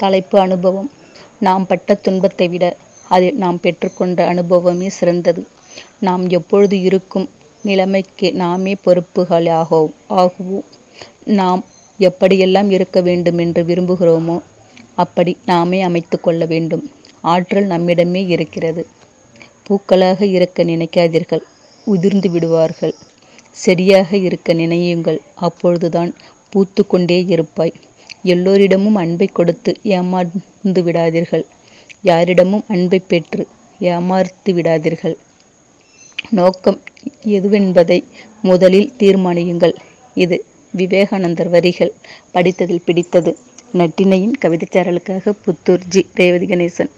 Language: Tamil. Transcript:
தலைப்பு அனுபவம். நாம் பட்ட துன்பத்தை விட அதில் நாம் பெற்றுக்கொண்ட அனுபவமே சிறந்தது. நாம் எப்பொழுது இருக்கும் நிலைமைக்கு நாமே பொறுப்புகளாக ஆகுவோம் நாம் எப்படியெல்லாம் இருக்க வேண்டும் என்று விரும்புகிறோமோ அப்படி நாமே அமைத்து கொள்ள வேண்டும். ஆற்றல் நம்மிடமே இருக்கிறது. பூக்களாக இருக்க நினைக்காதீர்கள். உதிர்ந்து விடுவார்கள். சரியாக இருக்க நினையுங்கள். அப்பொழுதுதான் பூத்து கொண்டே இருப்பாய். எல்லோரிடமும் அன்பை கொடுத்து ஏமாந்து விடாதீர்கள். யாரிடமும் அன்பை பெற்று ஏமாறுத்து விடாதீர்கள். நோக்கம் எதுவென்பதை முதலில் தீர்மானியுங்கள். இது விவேகானந்தர் வரிகள். படித்ததில் பிடித்தது. நட்டினையின் கவிதைச்சாரலுக்காக புத்தூர் ஜி. ரேவதி கணேசன்.